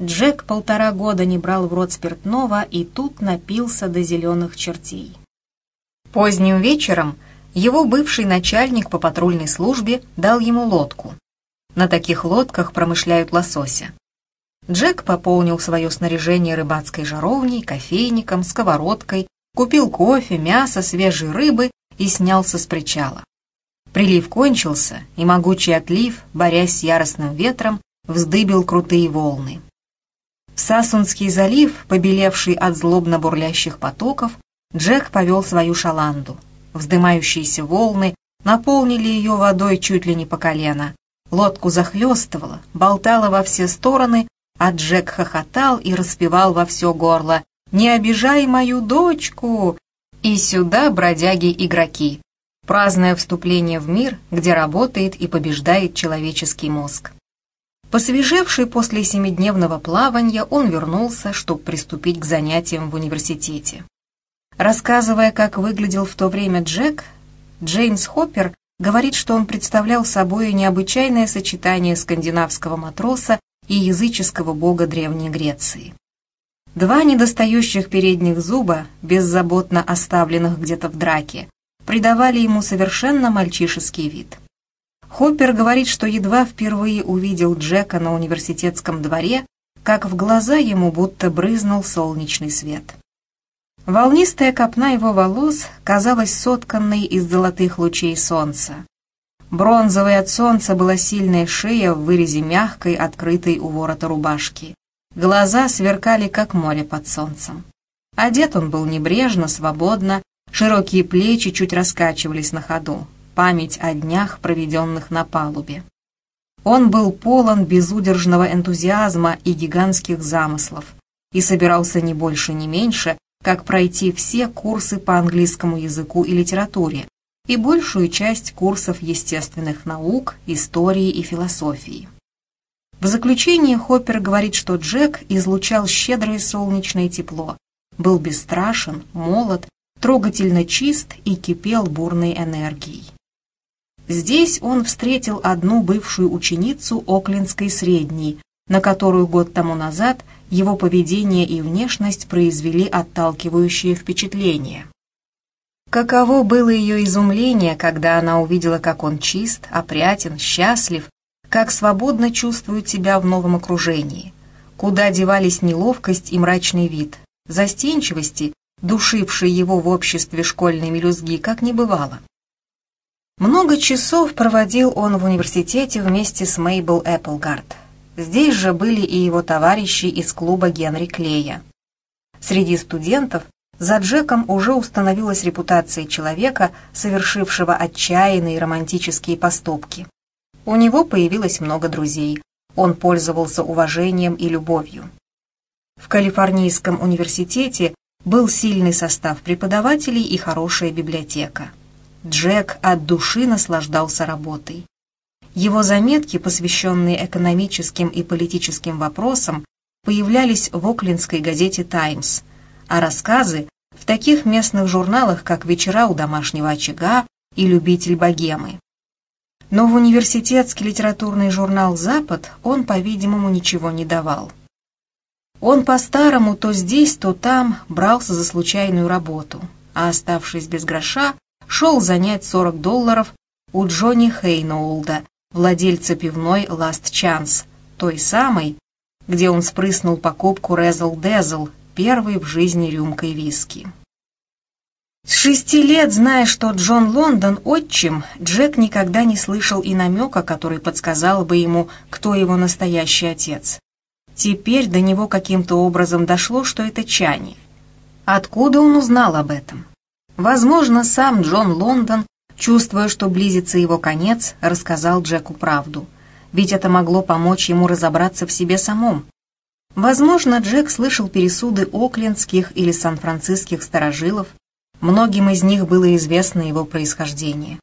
Джек полтора года не брал в рот спиртного и тут напился до зеленых чертей. Поздним вечером его бывший начальник по патрульной службе дал ему лодку, на таких лодках промышляют лосося. Джек пополнил свое снаряжение рыбацкой жаровней, кофейником, сковородкой, купил кофе, мясо, свежей рыбы и снялся с причала. Прилив кончился, и могучий отлив, борясь с яростным ветром, вздыбил крутые волны. Сасунский залив, побелевший от злобно бурлящих потоков, Джек повел свою шаланду. Вздымающиеся волны наполнили ее водой чуть ли не по колено, Лодку захлестывало, болтало во все стороны, а Джек хохотал и распевал во все горло «Не обижай мою дочку!» И сюда бродяги-игроки. Праздное вступление в мир, где работает и побеждает человеческий мозг. Посвежевший после семидневного плавания, он вернулся, чтобы приступить к занятиям в университете. Рассказывая, как выглядел в то время Джек, Джеймс Хоппер говорит, что он представлял собой необычайное сочетание скандинавского матроса и языческого бога Древней Греции. Два недостающих передних зуба, беззаботно оставленных где-то в драке, придавали ему совершенно мальчишеский вид. Хоппер говорит, что едва впервые увидел Джека на университетском дворе, как в глаза ему будто брызнул солнечный свет. Волнистая копна его волос казалась сотканной из золотых лучей солнца. Бронзовой от солнца была сильная шея в вырезе мягкой, открытой у ворота рубашки. Глаза сверкали, как море под солнцем. Одет он был небрежно, свободно, широкие плечи чуть раскачивались на ходу, память о днях, проведенных на палубе. Он был полон безудержного энтузиазма и гигантских замыслов и собирался не больше, не меньше, как пройти все курсы по английскому языку и литературе и большую часть курсов естественных наук, истории и философии. В заключение Хоппер говорит, что Джек излучал щедрое солнечное тепло, был бесстрашен, молод, трогательно чист и кипел бурной энергией. Здесь он встретил одну бывшую ученицу Оклендской средней, на которую год тому назад его поведение и внешность произвели отталкивающее впечатление. Каково было ее изумление, когда она увидела, как он чист, опрятен, счастлив, как свободно чувствует себя в новом окружении, куда девались неловкость и мрачный вид, застенчивости, душившей его в обществе школьной мелюзги, как не бывало. Много часов проводил он в университете вместе с Мейбл Эпплгард. Здесь же были и его товарищи из клуба Генри Клея. Среди студентов за Джеком уже установилась репутация человека, совершившего отчаянные романтические поступки. У него появилось много друзей. Он пользовался уважением и любовью. В Калифорнийском университете был сильный состав преподавателей и хорошая библиотека. Джек от души наслаждался работой. Его заметки, посвященные экономическим и политическим вопросам, появлялись в Оклендской газете «Таймс», а рассказы в таких местных журналах, как «Вечера у домашнего очага» и «Любитель богемы». Но в университетский литературный журнал «Запад» он, по-видимому, ничего не давал. Он по-старому то здесь, то там брался за случайную работу, а оставшись без гроша, шел занять 40 долларов у Джонни Хейноулда, владельца пивной Last Chance, той самой, где он спрыснул покупку Резл Дезл, первой в жизни рюмкой виски. С шести лет, зная, что Джон Лондон отчим, Джек никогда не слышал и намека, который подсказал бы ему, кто его настоящий отец. Теперь до него каким-то образом дошло, что это Чани. Откуда он узнал об этом? Возможно, сам Джон Лондон, чувствуя, что близится его конец, рассказал Джеку правду. Ведь это могло помочь ему разобраться в себе самом. Возможно, Джек слышал пересуды оклендских или сан-франциских старожилов, Многим из них было известно его происхождение.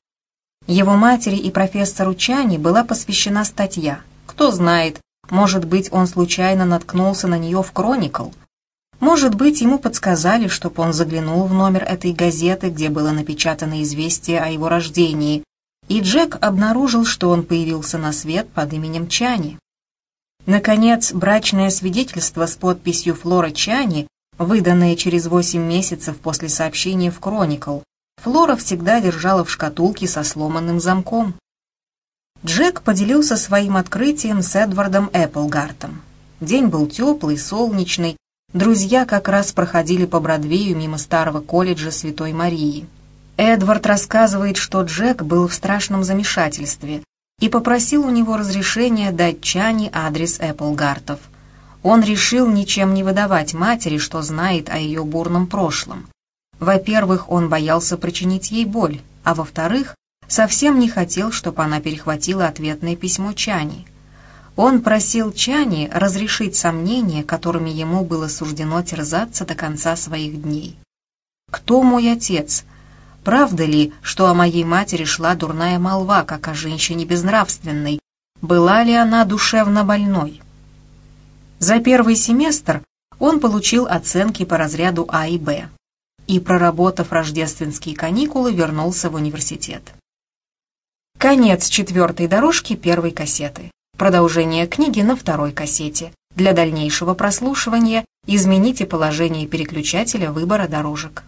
Его матери и профессору Чани была посвящена статья. Кто знает, может быть, он случайно наткнулся на нее в «Кроникл». Может быть, ему подсказали, чтобы он заглянул в номер этой газеты, где было напечатано известие о его рождении, и Джек обнаружил, что он появился на свет под именем Чани. Наконец, брачное свидетельство с подписью Флора Чани выданные через 8 месяцев после сообщения в Кроникл, Флора всегда держала в шкатулке со сломанным замком. Джек поделился своим открытием с Эдвардом Эпплгартом. День был теплый, солнечный, друзья как раз проходили по Бродвею мимо старого колледжа Святой Марии. Эдвард рассказывает, что Джек был в страшном замешательстве и попросил у него разрешения дать Чани адрес Эпплгартов – он решил ничем не выдавать матери, что знает о ее бурном прошлом. Во-первых, он боялся причинить ей боль, а во-вторых, совсем не хотел, чтобы она перехватила ответное письмо Чани. Он просил Чани разрешить сомнения, которыми ему было суждено терзаться до конца своих дней. «Кто мой отец? Правда ли, что о моей матери шла дурная молва, как о женщине безнравственной? Была ли она душевно больной?» За первый семестр он получил оценки по разряду А и Б и, проработав рождественские каникулы, вернулся в университет. Конец четвертой дорожки первой кассеты. Продолжение книги на второй кассете. Для дальнейшего прослушивания измените положение переключателя выбора дорожек.